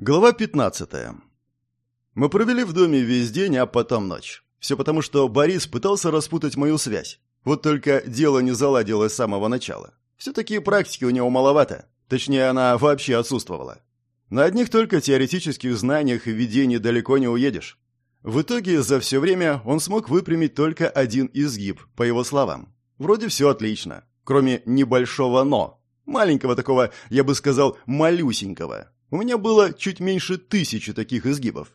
Глава 15. Мы провели в доме весь день, а потом ночь. Все потому, что Борис пытался распутать мою связь. Вот только дело не заладилось с самого начала. Все-таки практики у него маловато. Точнее, она вообще отсутствовала. На одних только теоретических знаниях и видении далеко не уедешь. В итоге за все время он смог выпрямить только один изгиб, по его словам. Вроде все отлично, кроме небольшого «но». Маленького такого, я бы сказал, малюсенького. У меня было чуть меньше тысячи таких изгибов.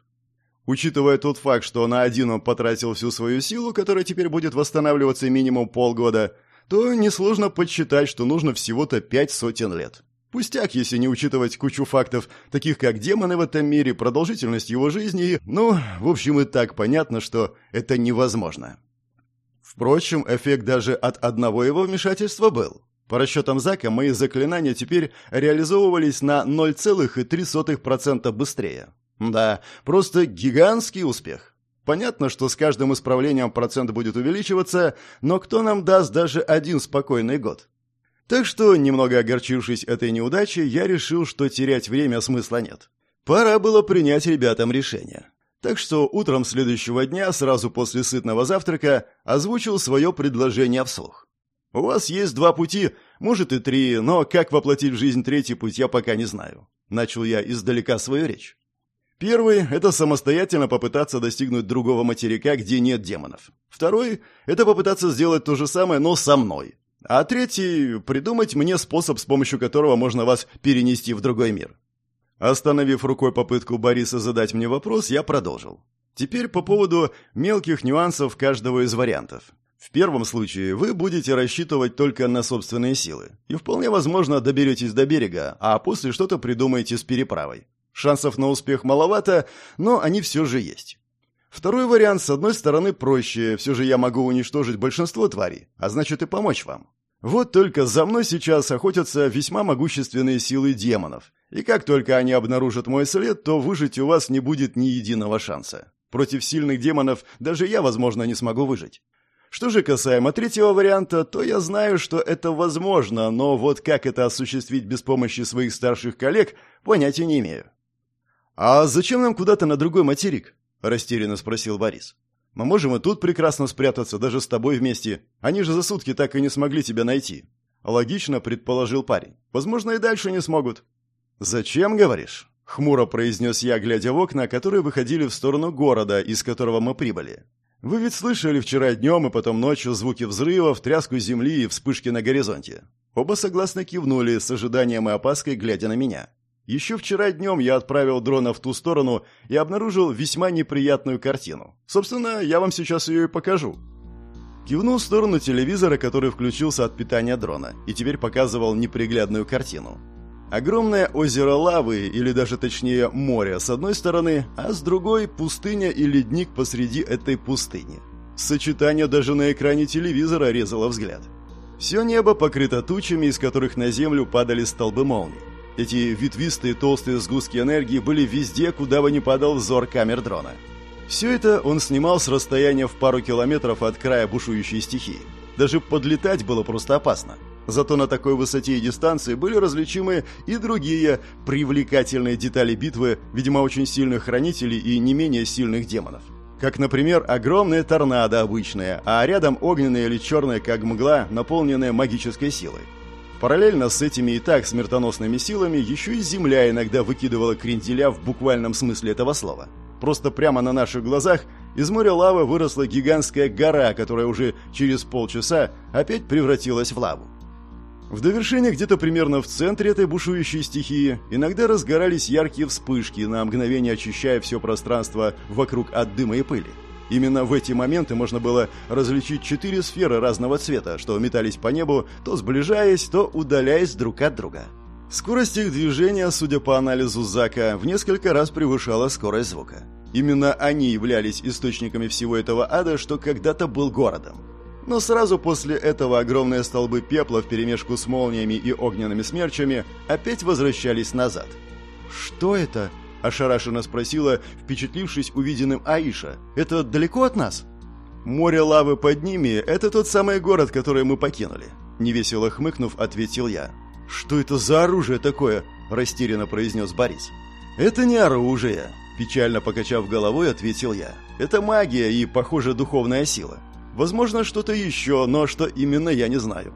Учитывая тот факт, что на один он потратил всю свою силу, которая теперь будет восстанавливаться минимум полгода, то несложно подсчитать, что нужно всего-то пять сотен лет. Пустяк, если не учитывать кучу фактов, таких как демоны в этом мире, продолжительность его жизни. Ну, в общем, и так понятно, что это невозможно. Впрочем, эффект даже от одного его вмешательства был. По расчетам Зака, мои заклинания теперь реализовывались на 0,3% быстрее. Да, просто гигантский успех. Понятно, что с каждым исправлением процент будет увеличиваться, но кто нам даст даже один спокойный год? Так что, немного огорчившись этой неудачей, я решил, что терять время смысла нет. Пора было принять ребятам решение. Так что утром следующего дня, сразу после сытного завтрака, озвучил свое предложение вслух. У вас есть два пути, может и три, но как воплотить в жизнь третий путь, я пока не знаю. Начал я издалека свою речь. Первый – это самостоятельно попытаться достигнуть другого материка, где нет демонов. Второй – это попытаться сделать то же самое, но со мной. А третий – придумать мне способ, с помощью которого можно вас перенести в другой мир. Остановив рукой попытку Бориса задать мне вопрос, я продолжил. Теперь по поводу мелких нюансов каждого из вариантов. В первом случае вы будете рассчитывать только на собственные силы. И вполне возможно доберетесь до берега, а после что-то придумаете с переправой. Шансов на успех маловато, но они все же есть. Второй вариант, с одной стороны, проще. Все же я могу уничтожить большинство тварей, а значит и помочь вам. Вот только за мной сейчас охотятся весьма могущественные силы демонов. И как только они обнаружат мой след, то выжить у вас не будет ни единого шанса. Против сильных демонов даже я, возможно, не смогу выжить. Что же касаемо третьего варианта, то я знаю, что это возможно, но вот как это осуществить без помощи своих старших коллег, понятия не имею. «А зачем нам куда-то на другой материк?» – растерянно спросил Борис. «Мы можем и тут прекрасно спрятаться, даже с тобой вместе. Они же за сутки так и не смогли тебя найти». Логично предположил парень. «Возможно, и дальше не смогут». «Зачем, говоришь?» — хмуро произнес я, глядя в окна, которые выходили в сторону города, из которого мы прибыли. Вы ведь слышали вчера днем и потом ночью звуки взрывов, тряску земли и вспышки на горизонте. Оба согласно кивнули, с ожиданием и опаской, глядя на меня. Еще вчера днем я отправил дрона в ту сторону и обнаружил весьма неприятную картину. Собственно, я вам сейчас ее и покажу. Кивнул в сторону телевизора, который включился от питания дрона, и теперь показывал неприглядную картину. Огромное озеро лавы, или даже точнее море с одной стороны, а с другой пустыня и ледник посреди этой пустыни. Сочетание даже на экране телевизора резало взгляд. Все небо покрыто тучами, из которых на землю падали столбы молний. Эти ветвистые толстые сгустки энергии были везде, куда бы ни падал взор камер дрона. Все это он снимал с расстояния в пару километров от края бушующей стихии. Даже подлетать было просто опасно. Зато на такой высоте и дистанции были различимы и другие привлекательные детали битвы, видимо, очень сильных хранителей и не менее сильных демонов. Как, например, огромные торнадо обычные, а рядом огненные или черные, как мгла, наполненные магической силой. Параллельно с этими и так смертоносными силами еще и Земля иногда выкидывала кренделя в буквальном смысле этого слова. Просто прямо на наших глазах из моря лавы выросла гигантская гора, которая уже через полчаса опять превратилась в лаву. В довершение где-то примерно в центре этой бушующей стихии иногда разгорались яркие вспышки, на мгновение очищая все пространство вокруг от дыма и пыли. Именно в эти моменты можно было различить четыре сферы разного цвета, что метались по небу, то сближаясь, то удаляясь друг от друга. Скорость их движения, судя по анализу Зака, в несколько раз превышала скорость звука. Именно они являлись источниками всего этого ада, что когда-то был городом. Но сразу после этого огромные столбы пепла вперемешку с молниями и огненными смерчами опять возвращались назад. «Что это?» – ошарашенно спросила, впечатлившись увиденным Аиша. «Это далеко от нас?» «Море лавы под ними – это тот самый город, который мы покинули», – невесело хмыкнув, ответил я. «Что это за оружие такое?» – растерянно произнес Борис. «Это не оружие», – печально покачав головой, ответил я. «Это магия и, похоже, духовная сила. Возможно, что-то еще, но что именно, я не знаю.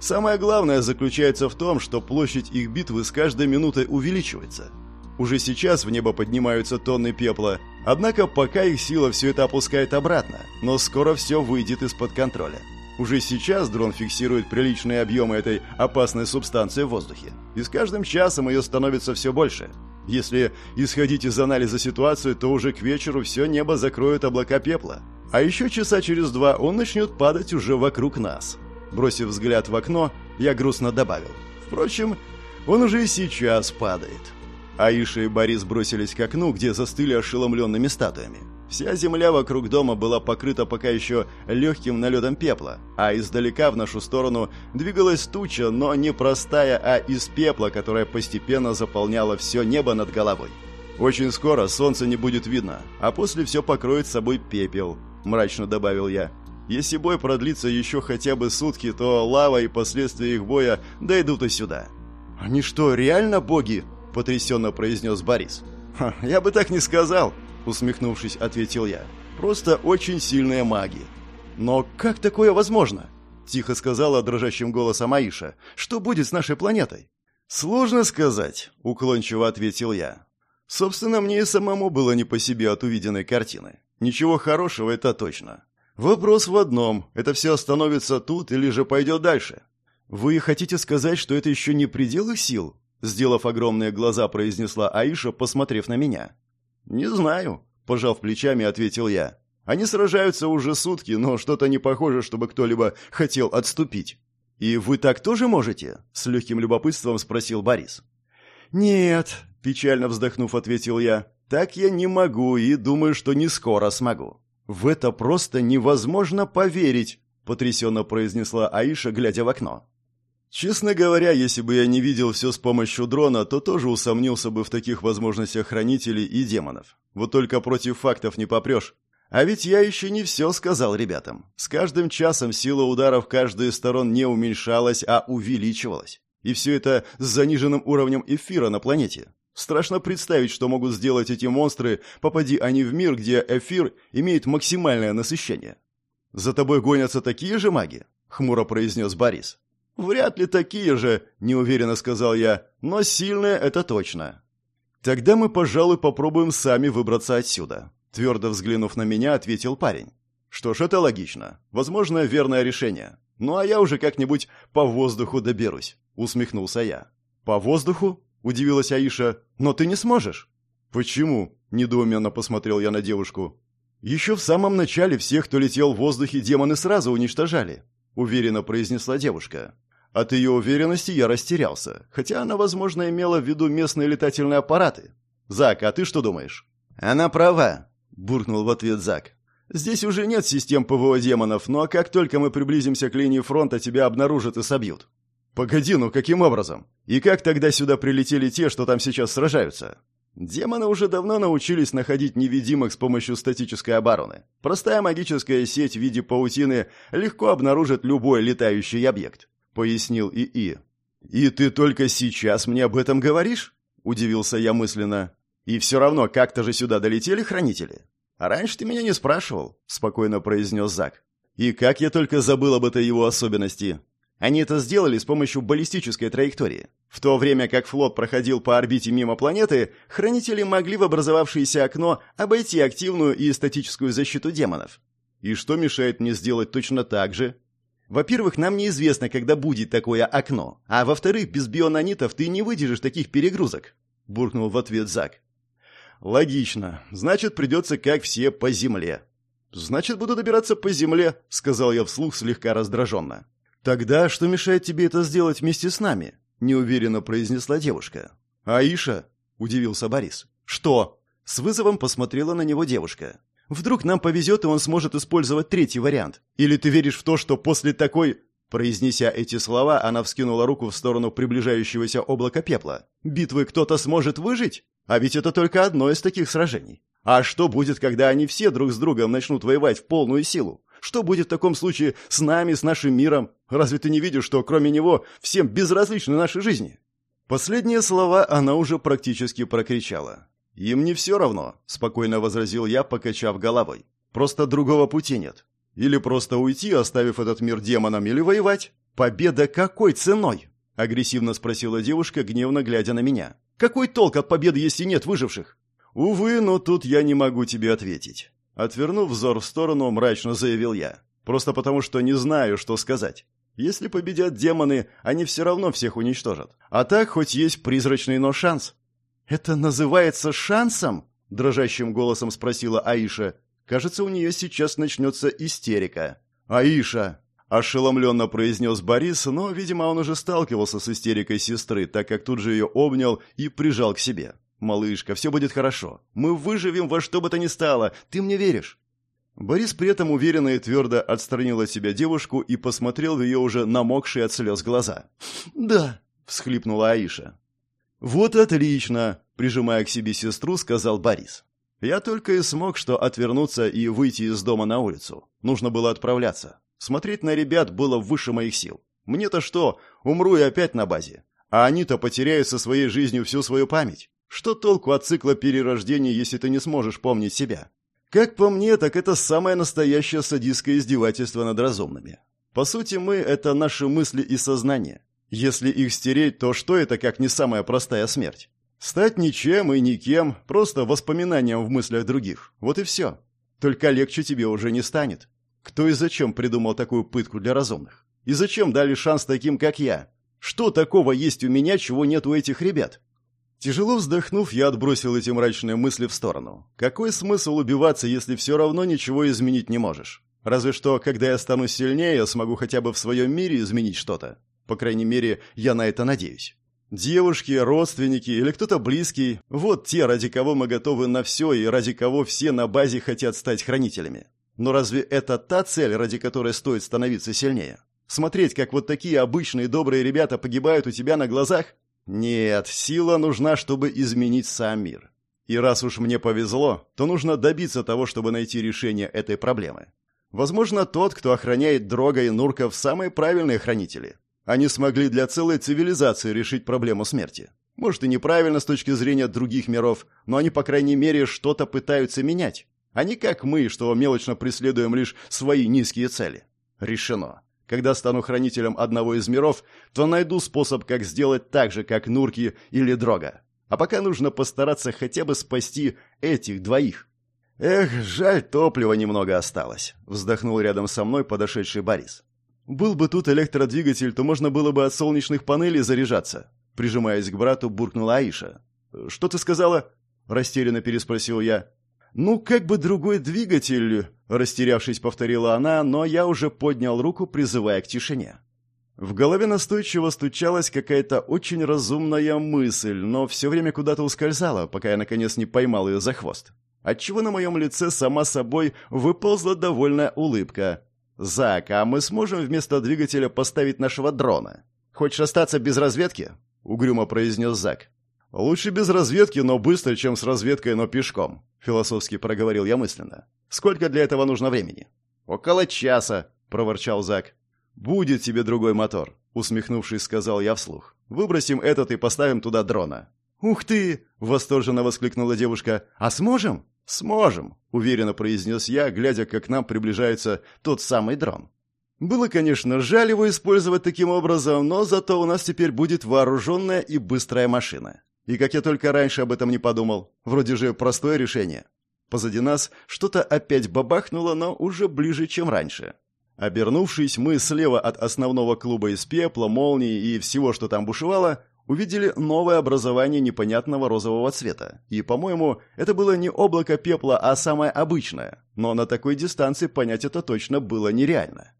Самое главное заключается в том, что площадь их битвы с каждой минутой увеличивается. Уже сейчас в небо поднимаются тонны пепла, однако пока их сила все это опускает обратно, но скоро все выйдет из-под контроля. Уже сейчас дрон фиксирует приличные объемы этой опасной субстанции в воздухе, и с каждым часом ее становится все больше. Если исходить из анализа ситуации, то уже к вечеру все небо закроют облака пепла, а еще часа через два он начнет падать уже вокруг нас. Бросив взгляд в окно, я грустно добавил. Впрочем, он уже и сейчас падает. Аиша и Борис бросились к окну, где застыли ошеломленными статуями. Вся земля вокруг дома была покрыта пока еще легким налетом пепла, а издалека в нашу сторону двигалась туча, но не простая, а из пепла, которая постепенно заполняла все небо над головой. «Очень скоро солнце не будет видно, а после все покроет собой пепел», – мрачно добавил я. «Если бой продлится еще хотя бы сутки, то лава и последствия их боя дойдут и сюда». «Они что, реально боги?» потрясенно произнес Борис. «Я бы так не сказал», — усмехнувшись, ответил я. «Просто очень сильные маги». «Но как такое возможно?» — тихо сказала дрожащим голосом Аиша. «Что будет с нашей планетой?» «Сложно сказать», — уклончиво ответил я. Собственно, мне и самому было не по себе от увиденной картины. Ничего хорошего это точно. Вопрос в одном – это все остановится тут или же пойдет дальше? Вы хотите сказать, что это еще не предел их сил? Сделав огромные глаза, произнесла Аиша, посмотрев на меня. «Не знаю», – пожав плечами, ответил я. «Они сражаются уже сутки, но что-то не похоже, чтобы кто-либо хотел отступить». «И вы так тоже можете?» – с легким любопытством спросил Борис. «Нет», – печально вздохнув, ответил я. «Так я не могу и думаю, что не скоро смогу». «В это просто невозможно поверить», – потрясенно произнесла Аиша, глядя в окно. Честно говоря, если бы я не видел все с помощью дрона, то тоже усомнился бы в таких возможностях хранителей и демонов. Вот только против фактов не попрешь. А ведь я еще не все сказал ребятам. С каждым часом сила ударов каждой из сторон не уменьшалась, а увеличивалась. И все это с заниженным уровнем эфира на планете. Страшно представить, что могут сделать эти монстры, попади они в мир, где эфир имеет максимальное насыщение. «За тобой гонятся такие же маги?» — хмуро произнес Борис. «Вряд ли такие же», — неуверенно сказал я, — «но сильные это точно». «Тогда мы, пожалуй, попробуем сами выбраться отсюда», — твердо взглянув на меня, ответил парень. «Что ж, это логично. Возможно, верное решение. Ну а я уже как-нибудь по воздуху доберусь», — усмехнулся я. «По воздуху?» — удивилась Аиша. «Но ты не сможешь». «Почему?» — недоуменно посмотрел я на девушку. «Еще в самом начале всех, кто летел в воздухе, демоны сразу уничтожали», — уверенно произнесла девушка. От ее уверенности я растерялся, хотя она, возможно, имела в виду местные летательные аппараты. «Зак, а ты что думаешь?» «Она права», — буркнул в ответ Зак. «Здесь уже нет систем ПВО демонов, а как только мы приблизимся к линии фронта, тебя обнаружат и собьют». «Погоди, ну каким образом? И как тогда сюда прилетели те, что там сейчас сражаются?» Демоны уже давно научились находить невидимых с помощью статической обороны. Простая магическая сеть в виде паутины легко обнаружит любой летающий объект пояснил ИИ. «И ты только сейчас мне об этом говоришь?» – удивился я мысленно. «И все равно как-то же сюда долетели хранители?» «А раньше ты меня не спрашивал», – спокойно произнес Зак. «И как я только забыл об этой его особенности. Они это сделали с помощью баллистической траектории. В то время как флот проходил по орбите мимо планеты, хранители могли в образовавшееся окно обойти активную и статическую защиту демонов. И что мешает мне сделать точно так же?» Во-первых, нам неизвестно, когда будет такое окно. А во-вторых, без бионанитов ты не выдержишь таких перегрузок», — буркнул в ответ Зак. «Логично. Значит, придется, как все, по земле». «Значит, буду добираться по земле», — сказал я вслух слегка раздраженно. «Тогда что мешает тебе это сделать вместе с нами?» — неуверенно произнесла девушка. «Аиша?» — удивился Борис. «Что?» — с вызовом посмотрела на него девушка. Вдруг нам повезет, и он сможет использовать третий вариант. Или ты веришь в то, что после такой...» Произнеся эти слова, она вскинула руку в сторону приближающегося облака пепла. «Битвы кто-то сможет выжить? А ведь это только одно из таких сражений. А что будет, когда они все друг с другом начнут воевать в полную силу? Что будет в таком случае с нами, с нашим миром? Разве ты не видишь, что кроме него всем безразличны наши жизни?» Последние слова она уже практически прокричала. «Им не все равно», — спокойно возразил я, покачав головой. «Просто другого пути нет. Или просто уйти, оставив этот мир демонам, или воевать. Победа какой ценой?» — агрессивно спросила девушка, гневно глядя на меня. «Какой толк от победы, если нет выживших?» «Увы, но тут я не могу тебе ответить». Отвернув взор в сторону, мрачно заявил я. «Просто потому, что не знаю, что сказать. Если победят демоны, они все равно всех уничтожат. А так хоть есть призрачный, но шанс. «Это называется шансом?» – дрожащим голосом спросила Аиша. «Кажется, у нее сейчас начнется истерика». «Аиша!» – ошеломленно произнес Борис, но, видимо, он уже сталкивался с истерикой сестры, так как тут же ее обнял и прижал к себе. «Малышка, все будет хорошо. Мы выживем во что бы то ни стало. Ты мне веришь?» Борис при этом уверенно и твердо отстранил от себя девушку и посмотрел в ее уже намокшие от слез глаза. «Да», — всхлипнула Аиша. «Вот отлично!» – прижимая к себе сестру, сказал Борис. Я только и смог что отвернуться и выйти из дома на улицу. Нужно было отправляться. Смотреть на ребят было выше моих сил. Мне-то что, умру и опять на базе. А они-то потеряют со своей жизнью всю свою память. Что толку от цикла перерождения, если ты не сможешь помнить себя? Как по мне, так это самое настоящее садистское издевательство над разумными. По сути, мы — это наши мысли и сознание. Если их стереть, то что это как не самая простая смерть? Стать ничем и никем, просто воспоминанием в мыслях других. Вот и все. Только легче тебе уже не станет. Кто и зачем придумал такую пытку для разумных? И зачем дали шанс таким, как я? Что такого есть у меня, чего нет у этих ребят? Тяжело вздохнув, я отбросил эти мрачные мысли в сторону. Какой смысл убиваться, если все равно ничего изменить не можешь? Разве что, когда я стану сильнее, смогу хотя бы в своем мире изменить что-то. По крайней мере, я на это надеюсь. Девушки, родственники или кто-то близкий – вот те, ради кого мы готовы на все и ради кого все на базе хотят стать хранителями. Но разве это та цель, ради которой стоит становиться сильнее? Смотреть, как вот такие обычные добрые ребята погибают у тебя на глазах? Нет, сила нужна, чтобы изменить сам мир. И раз уж мне повезло, то нужно добиться того, чтобы найти решение этой проблемы. Возможно, тот, кто охраняет Дрога и Нурков, самые правильные хранители. Они смогли для целой цивилизации решить проблему смерти. Может и неправильно с точки зрения других миров, но они, по крайней мере, что-то пытаются менять. Они как мы, что мелочно преследуем лишь свои низкие цели. Решено. Когда стану хранителем одного из миров, то найду способ, как сделать так же, как Нурки или Дрога. А пока нужно постараться хотя бы спасти этих двоих. Эх, жаль, топлива немного осталось, вздохнул рядом со мной подошедший Борис. Был бы тут электродвигатель, то можно было бы от солнечных панелей заряжаться. Прижимаясь к брату, буркнула Аиша. «Что ты сказала?» – растерянно переспросил я. «Ну, как бы другой двигатель», – растерявшись, повторила она, но я уже поднял руку, призывая к тишине. В голове настойчиво стучалась какая-то очень разумная мысль, но все время куда-то ускользала, пока я наконец не поймал ее за хвост. Отчего на моем лице сама собой выползла довольная улыбка, «Зак, а мы сможем вместо двигателя поставить нашего дрона? Хочешь остаться без разведки?» — угрюмо произнес Зак. «Лучше без разведки, но быстро, чем с разведкой, но пешком», — философски проговорил я мысленно. «Сколько для этого нужно времени?» «Около часа», — проворчал Зак. «Будет тебе другой мотор», — усмехнувшись, сказал я вслух. «Выбросим этот и поставим туда дрона». «Ух ты!» — восторженно воскликнула девушка. «А сможем?» «Сможем», — уверенно произнес я, глядя, как к нам приближается тот самый дрон. Было, конечно, жаль его использовать таким образом, но зато у нас теперь будет вооруженная и быстрая машина. И как я только раньше об этом не подумал, вроде же простое решение. Позади нас что-то опять бабахнуло, но уже ближе, чем раньше. Обернувшись, мы слева от основного клуба из пепла, молнии и всего, что там бушевало, увидели новое образование непонятного розового цвета. И, по-моему, это было не облако пепла, а самое обычное. Но на такой дистанции понять это точно было нереально.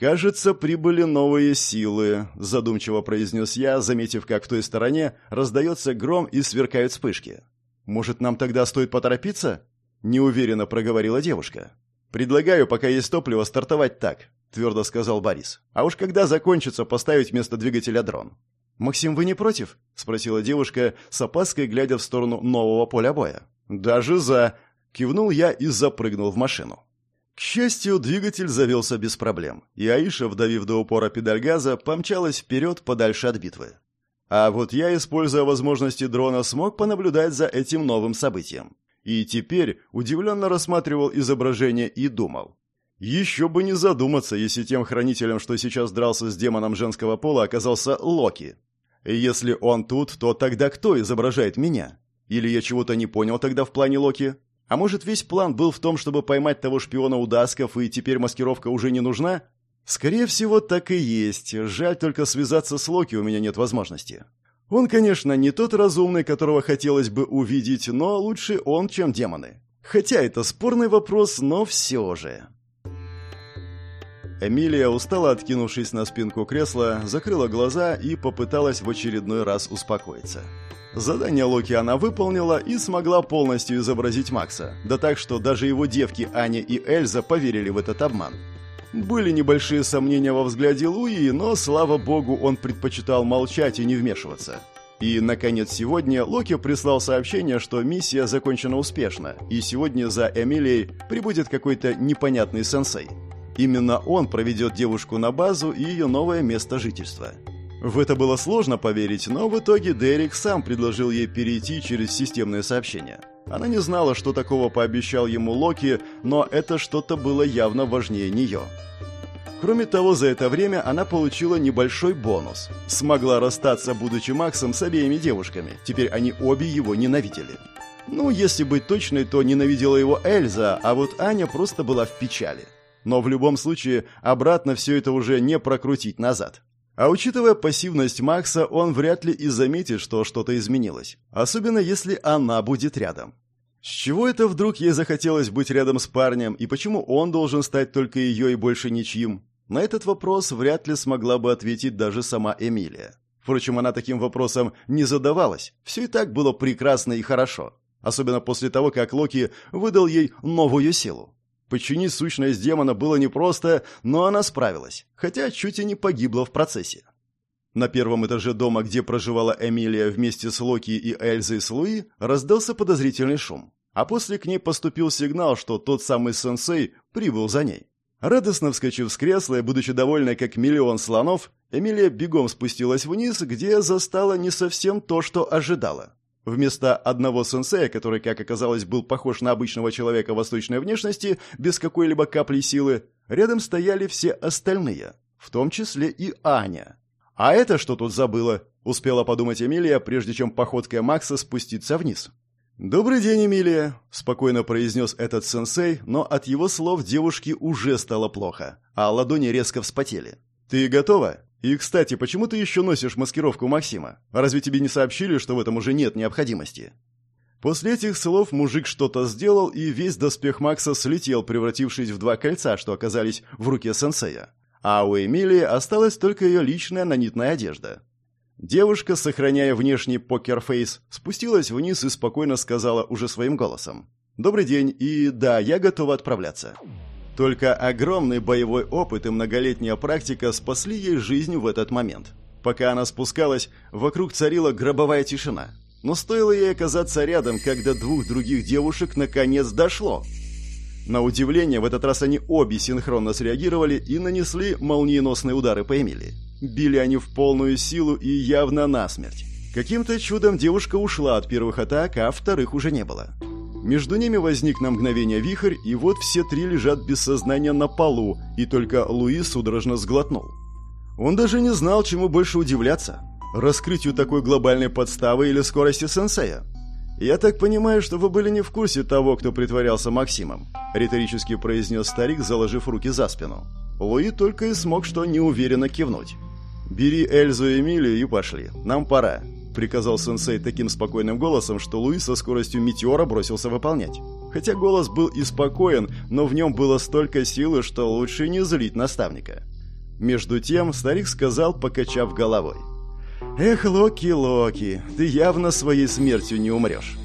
«Кажется, прибыли новые силы», – задумчиво произнес я, заметив, как в той стороне раздается гром и сверкают вспышки. «Может, нам тогда стоит поторопиться?» – неуверенно проговорила девушка. «Предлагаю, пока есть топливо, стартовать так», – твердо сказал Борис. «А уж когда закончится, поставить вместо двигателя дрон. «Максим, вы не против?» — спросила девушка, с опаской глядя в сторону нового поля боя. «Даже за!» — кивнул я и запрыгнул в машину. К счастью, двигатель завелся без проблем, и Аиша, вдавив до упора педаль газа, помчалась вперед подальше от битвы. А вот я, используя возможности дрона, смог понаблюдать за этим новым событием. И теперь удивленно рассматривал изображение и думал. Еще бы не задуматься, если тем хранителем, что сейчас дрался с демоном женского пола, оказался Локи. Если он тут, то тогда кто изображает меня? Или я чего-то не понял тогда в плане Локи? А может, весь план был в том, чтобы поймать того шпиона Удасков, и теперь маскировка уже не нужна? Скорее всего, так и есть. Жаль только связаться с Локи у меня нет возможности. Он, конечно, не тот разумный, которого хотелось бы увидеть, но лучше он, чем демоны. Хотя это спорный вопрос, но все же. Эмилия, устало откинувшись на спинку кресла, закрыла глаза и попыталась в очередной раз успокоиться. Задание Локи она выполнила и смогла полностью изобразить Макса, да так, что даже его девки Аня и Эльза поверили в этот обман. Были небольшие сомнения во взгляде Луи, но, слава богу, он предпочитал молчать и не вмешиваться. И, наконец, сегодня Локи прислал сообщение, что миссия закончена успешно, и сегодня за Эмилией прибудет какой-то непонятный сенсей. Именно он проведет девушку на базу и ее новое место жительства. В это было сложно поверить, но в итоге Дерек сам предложил ей перейти через системное сообщение. Она не знала, что такого пообещал ему Локи, но это что-то было явно важнее нее. Кроме того, за это время она получила небольшой бонус. Смогла расстаться, будучи Максом, с обеими девушками. Теперь они обе его ненавидели. Ну, если быть точной, то ненавидела его Эльза, а вот Аня просто была в печали. Но в любом случае, обратно все это уже не прокрутить назад. А учитывая пассивность Макса, он вряд ли и заметит, что что-то изменилось. Особенно если она будет рядом. С чего это вдруг ей захотелось быть рядом с парнем, и почему он должен стать только ее и больше ничьим? На этот вопрос вряд ли смогла бы ответить даже сама Эмилия. Впрочем, она таким вопросом не задавалась. Все и так было прекрасно и хорошо. Особенно после того, как Локи выдал ей новую силу. Починить сущность демона было непросто, но она справилась, хотя чуть и не погибла в процессе. На первом этаже дома, где проживала Эмилия вместе с Локи и Эльзой с Луи, раздался подозрительный шум. А после к ней поступил сигнал, что тот самый сенсей прибыл за ней. Радостно вскочив с кресла и будучи довольной как миллион слонов, Эмилия бегом спустилась вниз, где застала не совсем то, что ожидала. Вместо одного сенсея, который, как оказалось, был похож на обычного человека восточной внешности, без какой-либо капли силы, рядом стояли все остальные, в том числе и Аня. «А это что тут забыла?» — успела подумать Эмилия, прежде чем походкой Макса спуститься вниз. «Добрый день, Эмилия», — спокойно произнес этот сенсей, но от его слов девушке уже стало плохо, а ладони резко вспотели. «Ты готова?» И, кстати, почему ты еще носишь маскировку Максима? Разве тебе не сообщили, что в этом уже нет необходимости?» После этих слов мужик что-то сделал, и весь доспех Макса слетел, превратившись в два кольца, что оказались в руке сенсея. А у Эмилии осталась только ее личная нанитная одежда. Девушка, сохраняя внешний покерфейс, спустилась вниз и спокойно сказала уже своим голосом. «Добрый день, и да, я готова отправляться». Только огромный боевой опыт и многолетняя практика спасли ей жизнь в этот момент. Пока она спускалась, вокруг царила гробовая тишина. Но стоило ей оказаться рядом, когда двух других девушек наконец дошло. На удивление, в этот раз они обе синхронно среагировали и нанесли молниеносные удары по Эмилии. Били они в полную силу и явно насмерть. Каким-то чудом девушка ушла от первых атак, а вторых уже не было. Между ними возник на мгновение вихрь, и вот все три лежат без сознания на полу, и только Луи судорожно сглотнул. Он даже не знал, чему больше удивляться. Раскрытию такой глобальной подставы или скорости сенсея. «Я так понимаю, что вы были не в курсе того, кто притворялся Максимом», риторически произнес старик, заложив руки за спину. Луи только и смог что неуверенно кивнуть. «Бери Эльзу и Эмилию и пошли. Нам пора. — приказал сенсей таким спокойным голосом, что Луи со скоростью метеора бросился выполнять. Хотя голос был и спокоен, но в нем было столько силы, что лучше не злить наставника. Между тем старик сказал, покачав головой. «Эх, Локи, Локи, ты явно своей смертью не умрешь».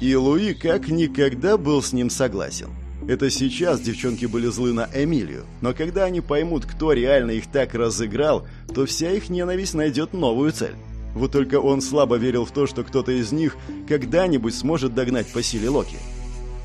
И Луи как никогда был с ним согласен. Это сейчас девчонки были злы на Эмилию, но когда они поймут, кто реально их так разыграл, то вся их ненависть найдет новую цель. Вот только он слабо верил в то, что кто-то из них когда-нибудь сможет догнать по силе Локи.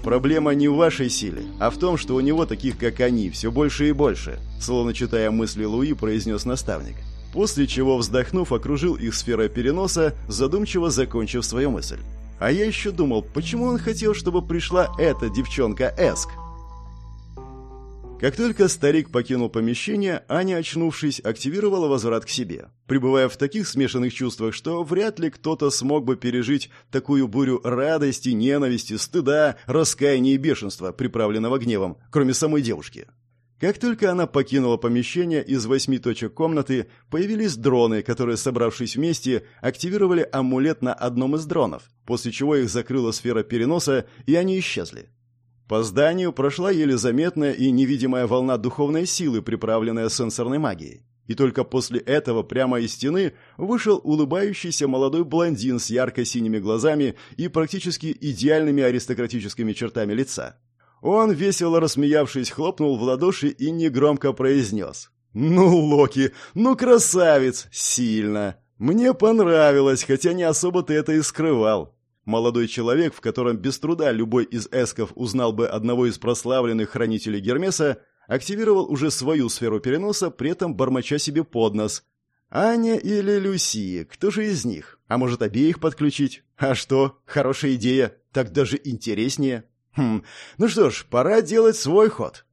Проблема не в вашей силе, а в том, что у него таких, как они, все больше и больше, словно читая мысли Луи, произнес наставник. После чего, вздохнув, окружил их сферой переноса, задумчиво закончив свою мысль. А я еще думал, почему он хотел, чтобы пришла эта девчонка Эск? Как только старик покинул помещение, Аня, очнувшись, активировала возврат к себе, пребывая в таких смешанных чувствах, что вряд ли кто-то смог бы пережить такую бурю радости, ненависти, стыда, раскаяния и бешенства, приправленного гневом, кроме самой девушки. Как только она покинула помещение, из восьми точек комнаты появились дроны, которые, собравшись вместе, активировали амулет на одном из дронов, после чего их закрыла сфера переноса, и они исчезли. По зданию прошла еле заметная и невидимая волна духовной силы, приправленная сенсорной магией. И только после этого прямо из стены вышел улыбающийся молодой блондин с ярко-синими глазами и практически идеальными аристократическими чертами лица. Он, весело рассмеявшись, хлопнул в ладоши и негромко произнес. «Ну, Локи, ну красавец! Сильно! Мне понравилось, хотя не особо ты это и скрывал. Молодой человек, в котором без труда любой из эсков узнал бы одного из прославленных хранителей Гермеса, активировал уже свою сферу переноса, при этом бормоча себе под нос. «Аня или Люси? Кто же из них? А может, обеих подключить? А что? Хорошая идея. Так даже интереснее. Хм, ну что ж, пора делать свой ход».